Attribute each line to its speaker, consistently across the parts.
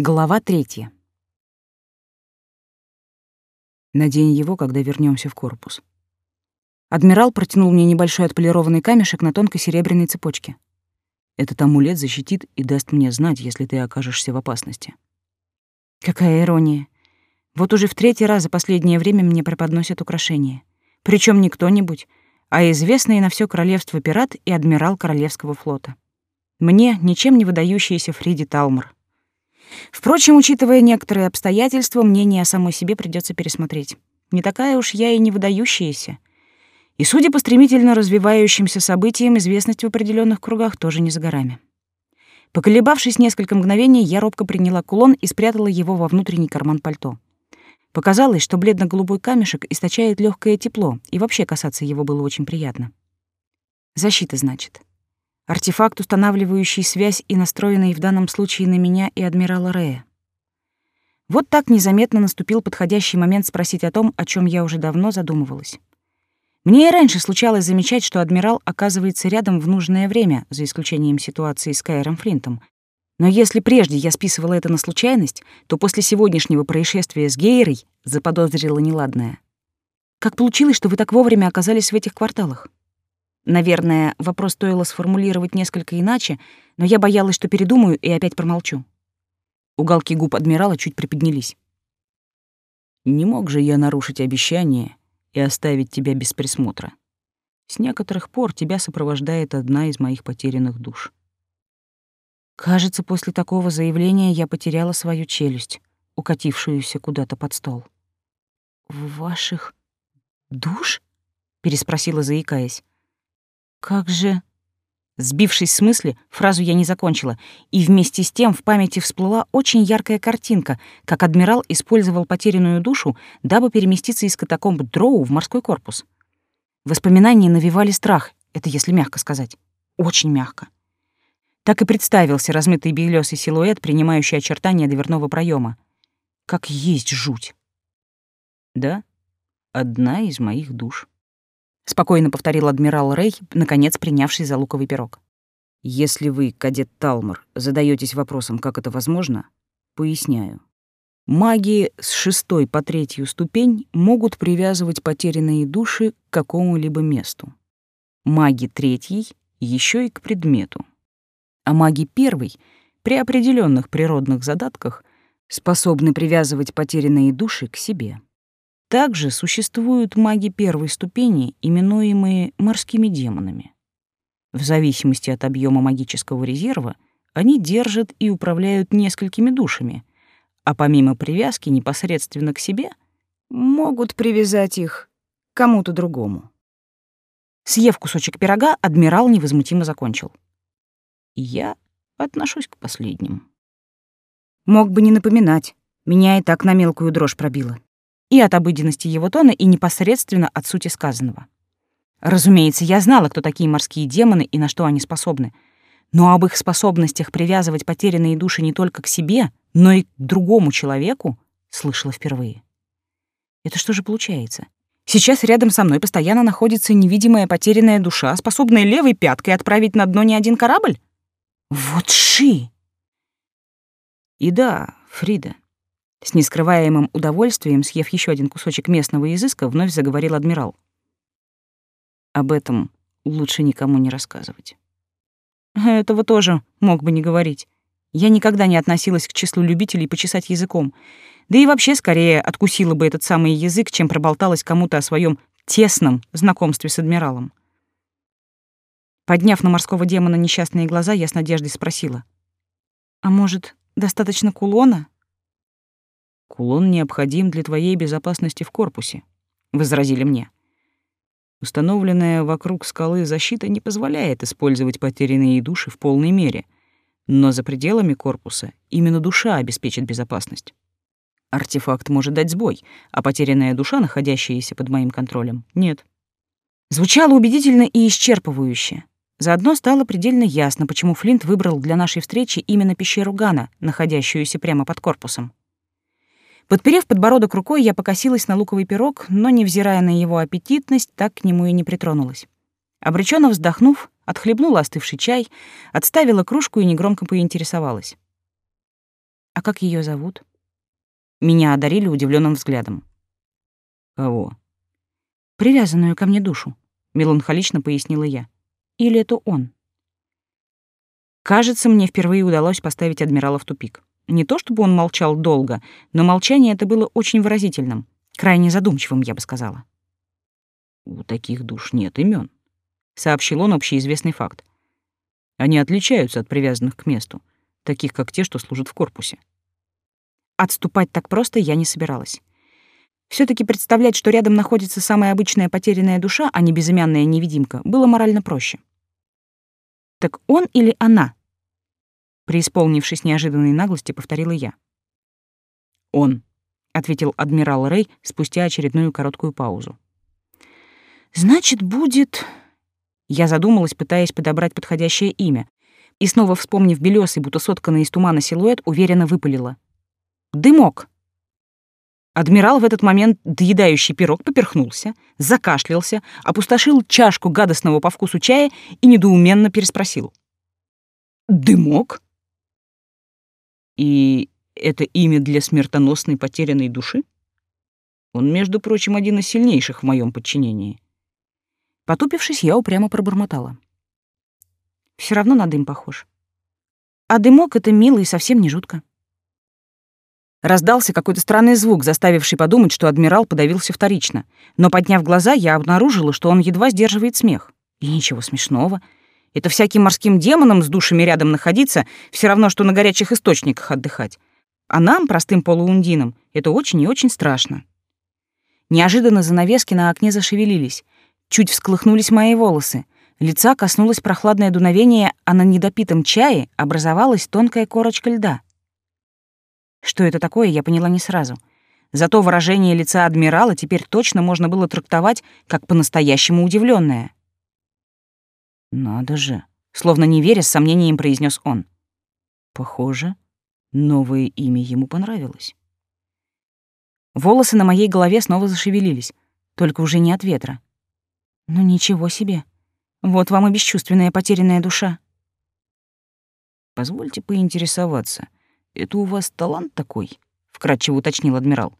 Speaker 1: Глава третья. Надень его, когда вернемся в корпус. Адмирал протянул мне небольшой отполированный камешек на тонкой серебряной цепочке. Этот амулет защитит и даст мне знать, если ты окажешься в опасности. Какая ирония. Вот уже в третий раз за последнее время мне преподносят украшения. Причем не кто-нибудь, а известный на все королевство пират и адмирал Королевского флота. Мне ничем не выдающийся Фриди Талмор. Впрочем, учитывая некоторые обстоятельства, мнение о самой себе придется пересмотреть. Не такая уж я и не выдающаяся. И, судя по стремительно развивающимся событиям, известность в определенных кругах тоже не за горами. Поколебавшись несколько мгновений, я робко приняла кулон и спрятала его во внутренний карман пальто. Показалось, что бледно-голубой камешек источает легкое тепло, и вообще касаться его было очень приятно. Защита, значит. Артефакт, устанавливающий связь и настроенный в данном случае на меня и адмирала Рея. Вот так незаметно наступил подходящий момент спросить о том, о чем я уже давно задумывалась. Мне и раньше случалось замечать, что адмирал оказывается рядом в нужное время, за исключением ситуации с Кайром Флинтом. Но если прежде я списывала это на случайность, то после сегодняшнего происшествия с Гейрой заподозрила неладное. Как получилось, что вы так вовремя оказались в этих кварталах? Наверное, вопрос стоило сформулировать несколько иначе, но я боялась, что передумаю и опять промолчу. Уголки губ адмирала чуть приподнялись.
Speaker 2: «Не мог же я нарушить обещание и оставить тебя без присмотра. С некоторых пор тебя сопровождает одна из моих потерянных душ».
Speaker 1: Кажется, после такого заявления я потеряла свою челюсть, укатившуюся куда-то под стол. «Ваших душ?» — переспросила, заикаясь. Как же... Сбившись с мысли, фразу я не закончила, и вместе с тем в памяти всплыла очень яркая картинка, как адмирал использовал потерянную душу, дабы переместиться из катакомб Дроу в морской корпус. Воспоминания навевали страх, это если мягко сказать. Очень мягко. Так и представился размытый белёсый силуэт, принимающий очертания дверного проема. Как есть жуть.
Speaker 2: Да, одна из моих душ
Speaker 1: спокойно повторил адмирал Рей, наконец принявший за луковый пирог.
Speaker 2: Если вы, кадет Талмор, задаетесь вопросом, как это возможно, поясняю. Маги с шестой по третью ступень могут привязывать потерянные души к какому-либо месту. Маги третьей еще и к предмету. А маги первой при определенных природных задатках способны привязывать потерянные души к себе. Также существуют маги первой ступени, именуемые морскими демонами. В зависимости от объема магического резерва они держат и управляют несколькими душами, а помимо привязки непосредственно к себе могут привязать их кому-то другому.
Speaker 1: Съев кусочек пирога, адмирал невозмутимо закончил.
Speaker 2: Я отношусь к последним.
Speaker 1: Мог бы не напоминать, меня и так на мелкую дрожь пробило и от обыденности его тона, и непосредственно от сути сказанного. Разумеется, я знала, кто такие морские демоны и на что они способны. Но об их способностях привязывать потерянные души не только к себе, но и к другому человеку слышала впервые. Это что же получается? Сейчас рядом со мной постоянно находится невидимая потерянная душа, способная левой пяткой отправить на дно не один корабль? Вот ши!
Speaker 2: И да, Фрида, с нескрываемым удовольствием, съев еще один кусочек местного изыска, вновь заговорил адмирал. Об этом лучше никому не рассказывать.
Speaker 1: Этого тоже мог бы не говорить. Я никогда не относилась к числу любителей почесать языком. Да и вообще скорее откусила бы этот самый язык, чем проболталась кому-то о своем тесном знакомстве с адмиралом. Подняв на морского демона несчастные глаза, я с надеждой спросила. «А может, достаточно кулона?»
Speaker 2: Кулон необходим для твоей безопасности в корпусе, возразили мне. Установленная вокруг скалы защита не позволяет использовать потерянные души в полной мере, но за пределами корпуса именно душа обеспечит безопасность. Артефакт может дать сбой, а потерянная душа, находящаяся под моим контролем, нет.
Speaker 1: Звучало убедительно и исчерпывающе. Заодно стало предельно ясно, почему Флинт выбрал для нашей встречи именно пещеру Гана, находящуюся прямо под корпусом. Подперев подбородок рукой, я покосилась на луковый пирог, но, невзирая на его аппетитность, так к нему и не притронулась. Обреченно вздохнув, отхлебнула остывший чай, отставила кружку и негромко поинтересовалась. А как ее зовут?
Speaker 2: Меня одарили удивленным взглядом. Кого?
Speaker 1: Привязанную ко мне душу, меланхолично пояснила я. Или это он?
Speaker 2: Кажется, мне впервые удалось поставить адмирала в тупик. Не то чтобы он молчал долго, но молчание это было очень выразительным, крайне задумчивым, я бы сказала. У таких душ нет имен, сообщил он общеизвестный факт. Они отличаются от привязанных к месту, таких как те, что служат в корпусе.
Speaker 1: Отступать так просто я не собиралась. все таки представлять, что рядом находится самая обычная потерянная душа, а не безымянная невидимка, было морально проще. Так он или она? Преисполнившись неожиданной наглости, повторила я.
Speaker 2: Он, ответил адмирал Рэй спустя очередную короткую паузу.
Speaker 1: Значит, будет Я задумалась, пытаясь подобрать подходящее имя, и снова вспомнив белёсый, будто сотканный из тумана силуэт, уверенно выпалила: Дымок.
Speaker 2: Адмирал в этот момент, доедающий пирог, поперхнулся, закашлялся, опустошил чашку гадостного по вкусу чая и недоуменно переспросил. «Дымок?» «И это имя для смертоносной потерянной души? Он, между прочим, один из сильнейших в моем подчинении».
Speaker 1: Потупившись, я упрямо пробормотала. Все равно на дым похож. А дымок — это мило и совсем не жутко.
Speaker 2: Раздался какой-то странный звук, заставивший подумать, что адмирал подавился вторично. Но, подняв глаза, я обнаружила, что он едва сдерживает смех. И ничего смешного. Это всяким морским демонам с душами рядом находиться все равно, что на горячих источниках отдыхать. А нам, простым полуундинам, это очень и очень страшно. Неожиданно занавески на окне зашевелились. Чуть всколыхнулись мои волосы. Лица коснулось прохладное дуновение, а на недопитом чае образовалась тонкая корочка льда — что это такое, я поняла не сразу. Зато выражение лица адмирала теперь точно можно было трактовать как по-настоящему удивленное. «Надо же!» — словно не веря, с сомнением произнес он. Похоже, новое имя ему понравилось. Волосы на моей голове снова зашевелились, только уже не от ветра. Ну ничего себе. Вот вам и бесчувственная потерянная душа. Позвольте поинтересоваться, это у вас талант такой, вкратчиво уточнил адмирал.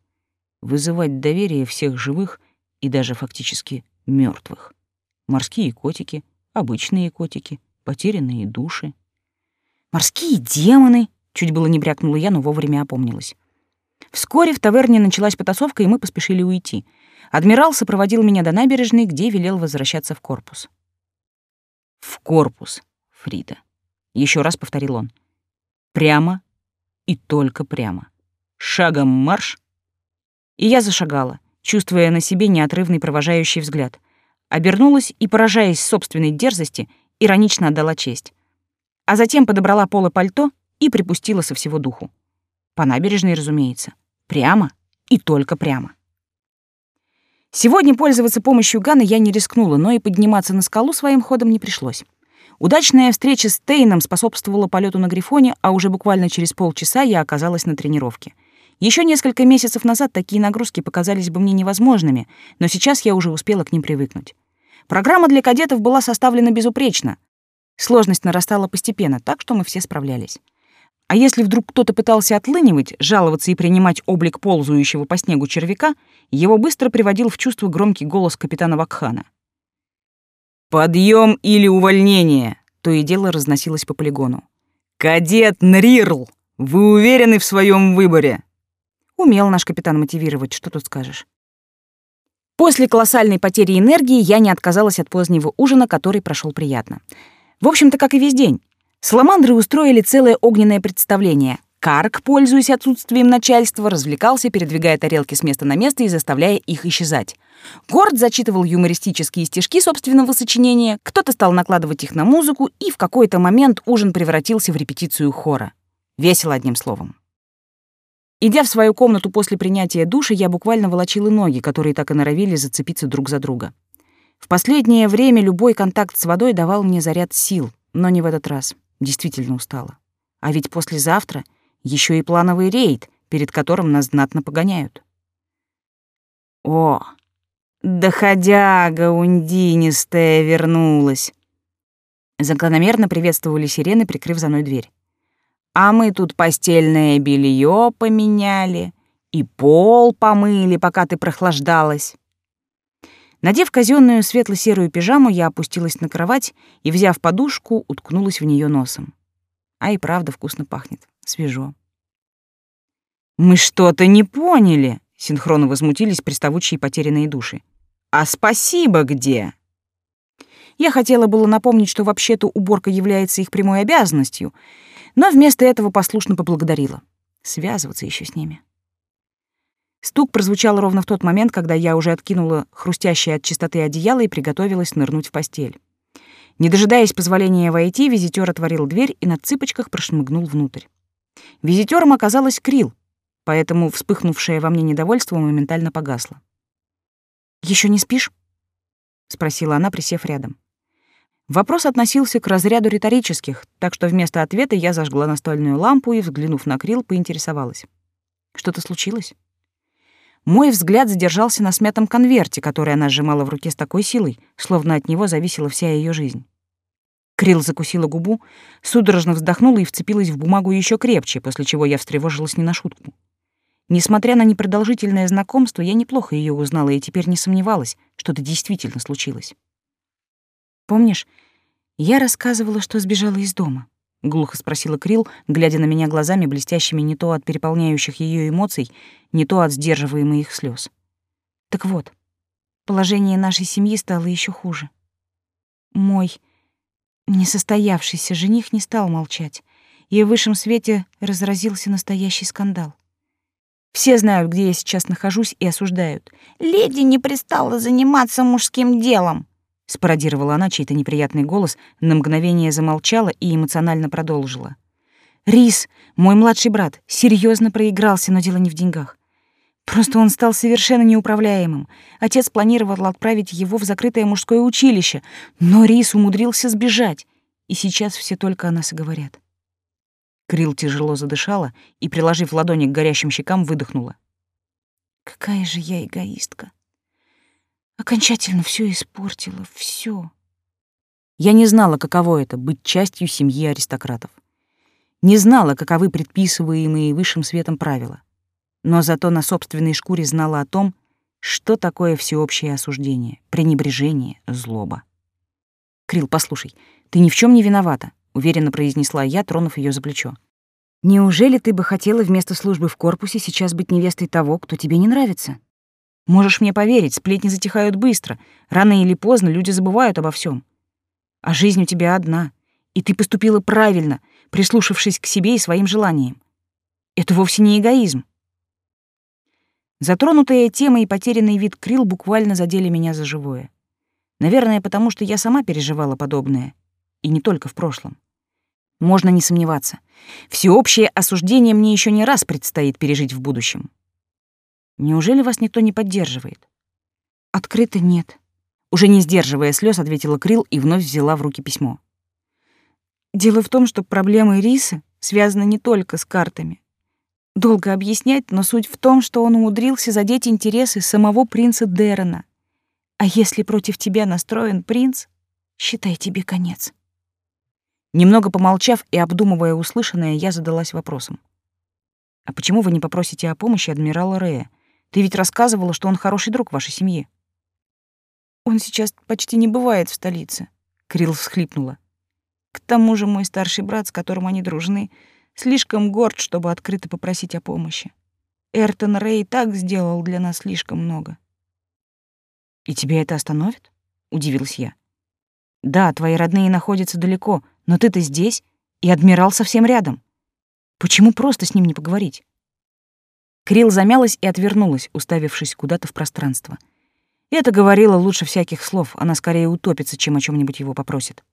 Speaker 2: Вызывать доверие всех живых и даже фактически мертвых. Морские котики, обычные котики, потерянные души. Морские демоны, чуть было не брякнула я, но вовремя опомнилась. Вскоре в таверне началась потасовка, и мы поспешили уйти. Адмирал сопроводил меня до набережной, где велел возвращаться в корпус. В корпус, Фрида. Еще раз повторил он. Прямо и только прямо. Шагом марш. И я зашагала, чувствуя на себе неотрывный провожающий взгляд. Обернулась и, поражаясь собственной дерзости, иронично отдала честь. А затем подобрала поло пальто и припустила со всего духу. По набережной, разумеется. Прямо и только прямо. Сегодня пользоваться помощью Ганы я не рискнула, но и подниматься на скалу своим ходом не пришлось. Удачная встреча с Тейном способствовала полету на Грифоне, а уже буквально через полчаса я оказалась на тренировке. Еще несколько месяцев назад такие нагрузки показались бы мне невозможными, но сейчас я уже успела к ним привыкнуть. Программа для кадетов была составлена безупречно. Сложность нарастала постепенно, так что мы все справлялись. А если вдруг кто-то пытался отлынивать, жаловаться и принимать облик ползающего по снегу червяка, его быстро приводил в чувство громкий голос капитана Вакхана — «Подъем или увольнение!» — то и дело разносилось по полигону. «Кадет Нрирл, вы уверены в своем выборе?» Умел наш капитан мотивировать, что тут скажешь. После колоссальной потери энергии я не отказалась от позднего ужина, который прошел приятно. В общем-то, как и весь день. Саламандры устроили целое огненное представление. Карк, пользуясь отсутствием начальства, развлекался, передвигая тарелки с места на место и заставляя их исчезать. Горд зачитывал юмористические стишки собственного сочинения, кто-то стал накладывать их на музыку, и в какой-то момент ужин превратился в репетицию хора. Весело одним словом. Идя в свою комнату после принятия душа, я буквально волочила ноги, которые так и норовили зацепиться друг за друга. В последнее время любой контакт с водой давал мне заряд сил, но не в этот раз. Действительно устала. А ведь послезавтра — еще и плановый рейд, перед которым нас знатно погоняют. О, доходяга ундинистая вернулась. Закономерно приветствовали сирены, прикрыв за мной дверь. А мы тут постельное белье поменяли и пол помыли, пока ты прохлаждалась. Надев казенную светло-серую пижаму, я опустилась на кровать и, взяв подушку, уткнулась в нее носом. А и правда вкусно пахнет, свежо. «Мы что-то не поняли!» — синхронно возмутились приставучие потерянные души. «А спасибо где?» Я хотела было напомнить, что вообще-то уборка является их прямой обязанностью, но вместо этого послушно поблагодарила. Связываться еще с ними. Стук прозвучал ровно в тот момент, когда я уже откинула хрустящее от чистоты одеяло и приготовилась нырнуть в постель. Не дожидаясь позволения войти, визитер отворил дверь и на цыпочках прошмыгнул внутрь. Визитером оказалась Крил, поэтому вспыхнувшее во мне недовольство моментально погасло. Еще не спишь?» — спросила она, присев рядом. Вопрос относился к разряду риторических, так что вместо ответа я зажгла настольную лампу и, взглянув на Крил, поинтересовалась. «Что-то случилось?» Мой взгляд задержался на смятом конверте, который она сжимала в руке с такой силой, словно от него зависела вся ее жизнь. Крил закусила губу, судорожно вздохнула и вцепилась в бумагу еще крепче, после чего я встревожилась не на шутку. Несмотря на непродолжительное знакомство, я неплохо ее узнала и теперь не сомневалась, что это действительно случилось. «Помнишь, я рассказывала, что сбежала из дома?» — глухо спросила Крил, глядя на меня глазами, блестящими не то от переполняющих ее эмоций, не то от сдерживаемых их слез. «Так вот, положение нашей семьи стало еще хуже. Мой несостоявшийся жених не стал молчать, и в высшем свете разразился настоящий скандал. Все знают, где я сейчас нахожусь, и осуждают. «Леди не пристала заниматься мужским делом», спародировала она чей-то неприятный голос, на мгновение замолчала и эмоционально продолжила. Рис, мой младший брат, серьезно проигрался, но дело не в деньгах. Просто он стал совершенно неуправляемым. Отец планировал отправить его в закрытое мужское училище, но Рис умудрился сбежать, и сейчас все только о нас и говорят. Крил тяжело задышала и, приложив ладони к горящим щекам, выдохнула. Какая же я эгоистка. Окончательно все испортила, все. Я не знала, каково это — быть частью семьи аристократов. Не знала, каковы предписываемые высшим светом правила. Но зато на собственной шкуре знала о том, что такое всеобщее осуждение, пренебрежение, злоба. «Крил, послушай, ты ни в чем не виновата», — уверенно произнесла я, тронув ее за плечо. «Неужели ты бы хотела вместо службы в корпусе сейчас быть невестой того, кто тебе не нравится?» Можешь мне поверить, сплетни затихают быстро. Рано или поздно люди забывают обо всем. А жизнь у тебя одна, и ты поступила правильно, прислушавшись к себе и своим желаниям. Это вовсе не эгоизм. Затронутая тема и потерянный вид крил буквально задели меня за живое. Наверное, потому что я сама переживала подобное. И не только в прошлом. Можно не сомневаться. Всеобщее осуждение мне еще не раз предстоит пережить в будущем. Неужели вас никто не поддерживает? Открыто нет. Уже не сдерживая слез, ответила Крил и вновь взяла в руки письмо. Дело в том, что проблемы Риса связаны не только с картами. Долго объяснять, но суть в том, что он умудрился задеть интересы самого принца Дерена. А если против тебя настроен принц, считай тебе конец. Немного помолчав и обдумывая услышанное, я задалась вопросом. А почему вы не попросите о помощи адмирала Рея? Ты ведь рассказывала, что он хороший друг вашей семьи. Он сейчас почти не бывает в столице, Крил всхлипнула. К тому же мой старший брат, с которым они дружны, слишком горд, чтобы открыто попросить о помощи. Эртон Рэй так сделал для нас слишком много. И тебя это остановит? удивилась я. Да, твои родные находятся далеко, но ты-то здесь, и адмирал совсем рядом. Почему просто с ним не поговорить? Крил замялась и отвернулась, уставившись куда-то в пространство. Это говорило лучше всяких слов, она скорее утопится, чем о чем нибудь его попросит.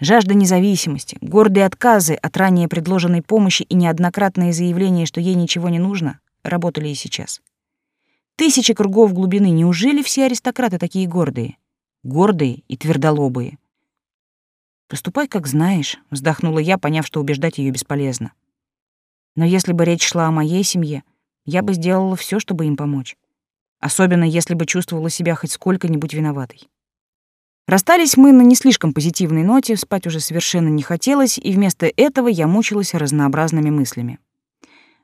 Speaker 2: Жажда независимости, гордые отказы от ранее предложенной помощи и неоднократные заявления, что ей ничего не нужно, работали и сейчас. Тысячи кругов глубины, неужели все аристократы такие гордые? Гордые и твердолобые. «Поступай, как знаешь», — вздохнула я, поняв, что убеждать ее бесполезно. «Но если бы речь шла о моей семье, я бы сделала все, чтобы им помочь. Особенно, если бы чувствовала себя хоть сколько-нибудь виноватой.
Speaker 1: Расстались мы на не слишком позитивной ноте, спать уже совершенно не хотелось, и вместо этого я мучилась разнообразными мыслями.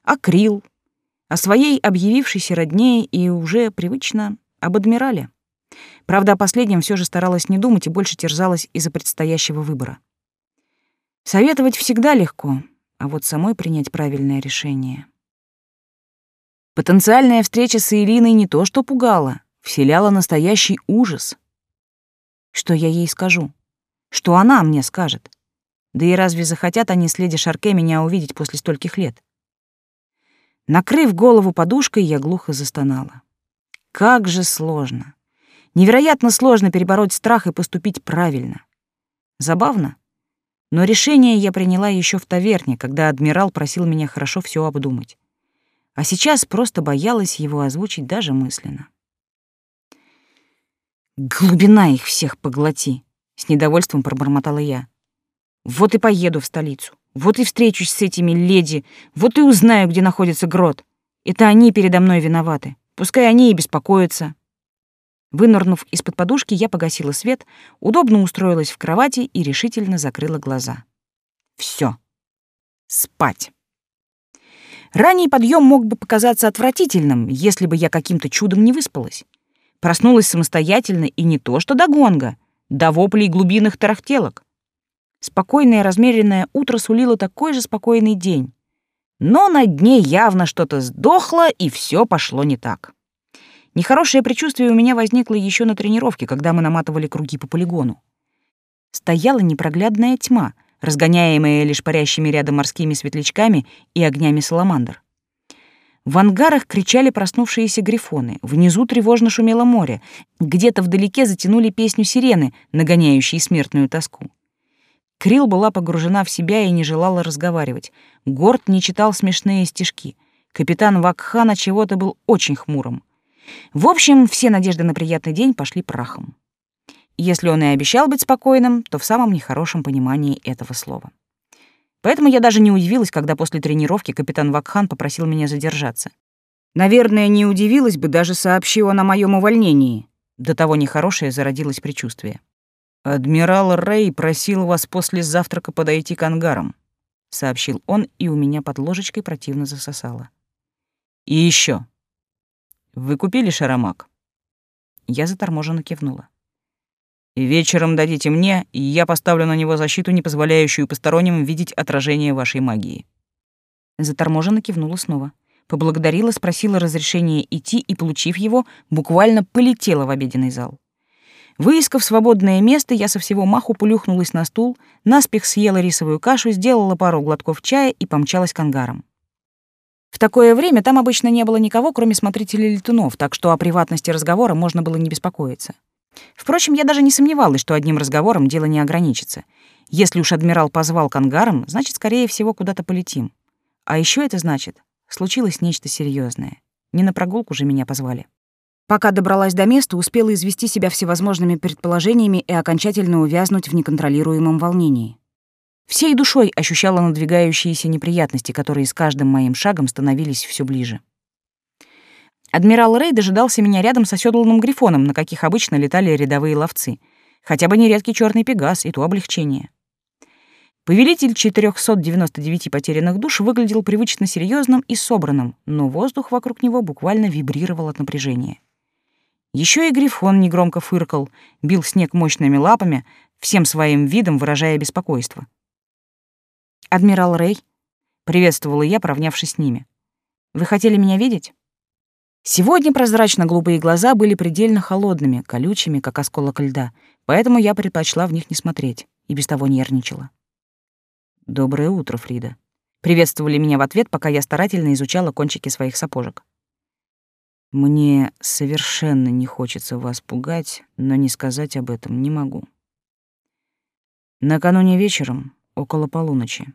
Speaker 1: О Крил, о своей объявившейся родне и уже привычно об адмирале. Правда, о последнем все же старалась не думать и больше терзалась из-за предстоящего выбора. Советовать всегда легко, а вот самой принять правильное решение. Потенциальная встреча с Ириной не то что пугала, вселяла настоящий ужас. Что я ей скажу? Что она мне скажет? Да и разве захотят они с леди Шарке меня увидеть после стольких лет? Накрыв голову подушкой, я глухо застонала. Как же сложно. Невероятно сложно перебороть страх и поступить правильно. Забавно, но решение я приняла еще в таверне, когда адмирал просил меня хорошо все обдумать. А сейчас просто боялась его озвучить даже мысленно. «Глубина их всех поглоти!» — с недовольством пробормотала я. «Вот и поеду в столицу, вот и встречусь с этими леди, вот и узнаю, где находится грот. Это они передо мной виноваты, пускай они и беспокоятся». Вынырнув из-под подушки, я погасила свет, удобно устроилась в кровати и решительно закрыла глаза. Все. Спать. Ранний подъем мог бы показаться отвратительным, если бы я каким-то чудом не выспалась. Проснулась самостоятельно и не то что до гонга, до воплей глубинных тарахтелок. Спокойное размеренное утро сулило такой же спокойный день. Но на дне явно что-то сдохло, и все пошло не так. Нехорошее предчувствие у меня возникло еще на тренировке, когда мы наматывали круги по полигону. Стояла непроглядная тьма, разгоняемая лишь парящими рядом морскими светлячками и огнями саламандр. В ангарах кричали проснувшиеся грифоны, внизу тревожно шумело море, где-то вдалеке затянули песню сирены, нагоняющие смертную тоску. Крил была погружена в себя и не желала разговаривать. Горд не читал смешные стишки. Капитан Вакхана чего-то был очень хмурым. В общем, все надежды на приятный день пошли прахом. Если он и обещал быть спокойным, то в самом нехорошем понимании этого слова. Поэтому я даже не удивилась, когда после тренировки капитан Вакхан попросил меня задержаться. Наверное, не удивилась бы, даже сообщила о моем увольнении. До того нехорошее зародилось предчувствие. «Адмирал Рэй просил вас после завтрака подойти к ангарам», — сообщил он, и у меня под ложечкой противно засосало. «И еще. Вы купили шаромак?» Я заторможенно кивнула. Вечером дадите мне, и я поставлю на него защиту, не позволяющую посторонним видеть отражение вашей магии». Заторможенно кивнула снова. Поблагодарила, спросила разрешения идти и, получив его, буквально полетела в обеденный зал. Выискав свободное место, я со всего маху плюхнулась на стул, наспех съела рисовую кашу, сделала пару глотков чая и помчалась к ангарам. В такое время там обычно не было никого, кроме смотрителей летунов, так что о приватности разговора можно было не беспокоиться. Впрочем, я даже не сомневалась, что одним разговором дело не ограничится. Если уж адмирал позвал к ангарам, значит, скорее всего, куда-то полетим. А еще это значит, случилось нечто серьезное. Не на прогулку же меня позвали. Пока добралась до места, успела извести себя всевозможными предположениями и окончательно увязнуть в неконтролируемом волнении. Всей душой ощущала надвигающиеся неприятности, которые с каждым моим шагом становились все ближе. Адмирал Рэй дожидался меня рядом с оседланным грифоном, на каких обычно летали рядовые ловцы. Хотя бы нередкий черный пегас, и то облегчение. Повелитель 499 потерянных душ выглядел привычно серьезным и собранным, но воздух вокруг него буквально вибрировал от напряжения. Еще и грифон негромко фыркал, бил снег мощными лапами, всем своим видом выражая беспокойство. «Адмирал Рэй», — приветствовала я, поравнявшись с ними. «Вы хотели меня видеть?» Сегодня прозрачно-голубые глаза были предельно холодными, колючими, как осколок льда, поэтому я предпочла в них не смотреть и без того нервничала. «Доброе утро, Фрида», — приветствовали меня в ответ, пока я старательно изучала кончики своих сапожек. «Мне совершенно не хочется вас пугать, но не сказать об этом не могу». Накануне вечером, около полуночи,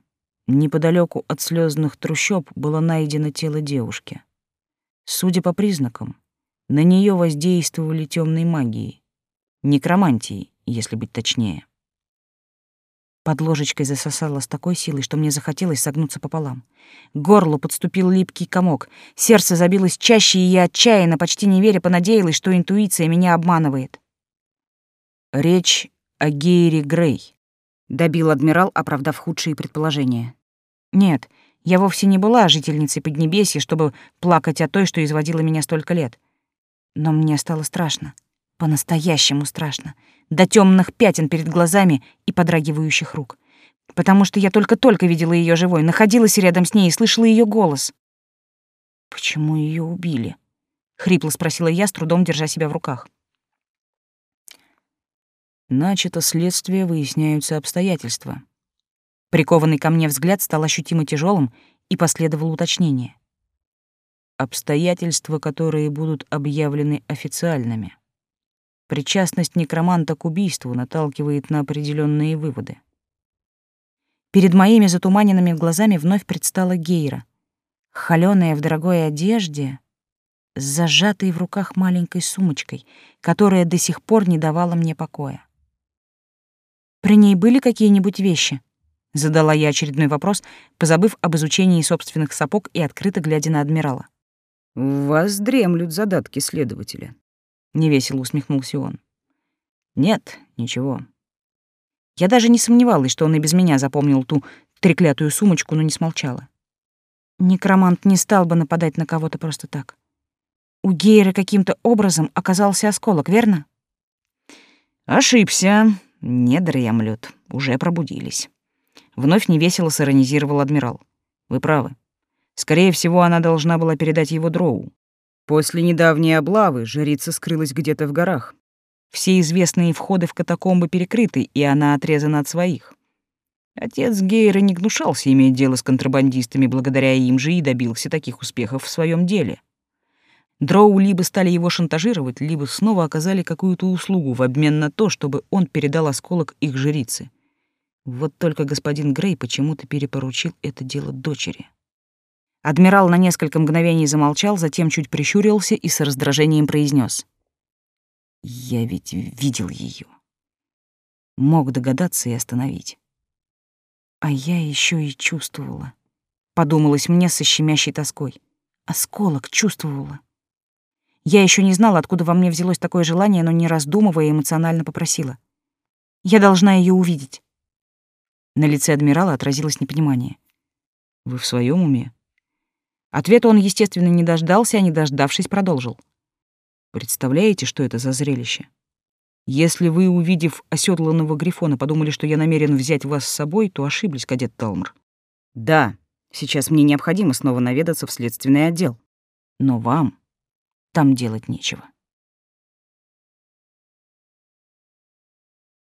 Speaker 1: неподалеку от слезных трущоб было найдено тело девушки — Судя по признакам, на нее воздействовали темной магией, некромантией, если быть точнее. Под ложечкой засосало с такой силой, что мне захотелось согнуться пополам. К горлу подступил липкий комок, сердце забилось чаще, и я отчаянно, почти не веря, понадеялась, что интуиция меня обманывает.
Speaker 2: Речь о Гейре Грей, добил адмирал, оправдав худшие предположения.
Speaker 1: Нет, я вовсе не была жительницей Поднебесья, чтобы плакать о той, что изводила меня столько лет. Но мне стало страшно. По-настоящему страшно. До темных пятен перед глазами и подрагивающих рук. Потому что я только-только видела ее живой, находилась рядом с ней и слышала ее голос. «Почему ее убили?» — хрипло спросила я, с трудом держа себя в руках.
Speaker 2: Начато следствие, выясняются обстоятельства.
Speaker 1: Прикованный ко мне взгляд стал ощутимо тяжелым, и последовало уточнение.
Speaker 2: Обстоятельства, которые будут объявлены официальными. Причастность некроманта к убийству наталкивает на определенные выводы.
Speaker 1: Перед моими затуманенными глазами вновь предстала Гейра, холёная в дорогой одежде, с зажатой в руках маленькой сумочкой, которая до сих пор не давала мне покоя. При ней были какие-нибудь вещи? Задала я очередной вопрос, позабыв об изучении собственных сапог и открыто глядя на адмирала.
Speaker 2: «В вас дремлют задатки следователя», — невесело усмехнулся он. «Нет, ничего».
Speaker 1: Я даже не сомневалась, что он и без меня запомнил ту треклятую сумочку, но не смолчала. Некромант не стал бы нападать на кого-то просто так. У Гейра каким-то образом оказался осколок, верно?
Speaker 2: Ошибся. Не дремлют, уже пробудились. Вновь невесело сиронизировал адмирал. Вы правы. Скорее всего, она должна была передать его дроу. После недавней облавы жрица скрылась где-то в горах. Все известные входы в катакомбы перекрыты, и она отрезана от своих. Отец Гейра не гнушался иметь дело с контрабандистами, благодаря им же и добился таких успехов в своем деле. Дроу либо стали его шантажировать, либо снова оказали какую-то услугу в обмен на то, чтобы он передал осколок их жрице. Вот только господин Грей почему-то перепоручил это дело дочери.
Speaker 1: Адмирал на несколько мгновений замолчал, затем чуть прищурился и с раздражением произнес:
Speaker 2: я ведь видел ее. Мог догадаться и остановить.
Speaker 1: А я еще и чувствовала. Подумалось мне со щемящей тоской. Осколок чувствовала. Я еще не знала, откуда во мне взялось такое желание, но не раздумывая, эмоционально попросила. Я должна ее увидеть. На лице адмирала отразилось непонимание.
Speaker 2: «Вы в своем уме?»
Speaker 1: Ответа он, естественно, не дождался, а не дождавшись, продолжил.
Speaker 2: Представляете, что это за зрелище? Если вы, увидев оседланного грифона, подумали, что я намерен взять вас с собой, то ошиблись, кадет Талмор. Да, сейчас мне необходимо снова наведаться в следственный отдел. Но вам там делать нечего.